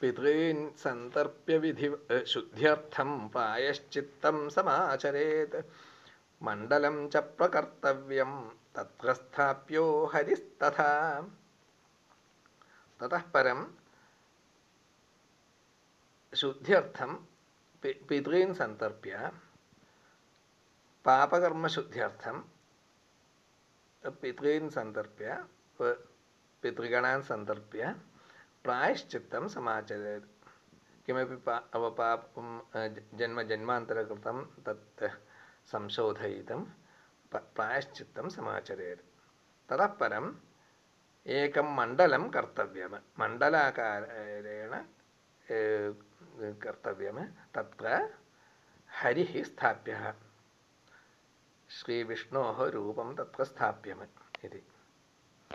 പിതॄൻ സന്തർപ്യവിധി ശുദ്ധ്യർത്ഥം പ്രായശ്ചിത്തം സമാചരേത്. മണ്ഡലം ച പ്രകർത്തവ്യം തത്രസ്ഥാപ്യോ ഹരിസ്തഥാ. തതഃ പരം ശുദ്ധ്യർത്ഥം പിതॄൻ സന്തർപ്യ പാപകർമ്മശുദ്ധ്യർത്ഥം പിതॄൻ സന്തർപ്യ പിതൃഗണാൻ സന്തർപ്യ प्रायश्चित्तं समाचरेत्। किमपि पा, अवपापं जन्म जन्मान्तरकृतं तत् संशोधयितं प्रायश्चित्तं समाचरेत्। ततः परम् एकं मण्डलं कर्तव्यं मण्डलाकारेण कर्तव्यं तत्र हरिः स्थाप्यः। श्रीविष्णोः रूपं तत्र स्थाप्यम् इति।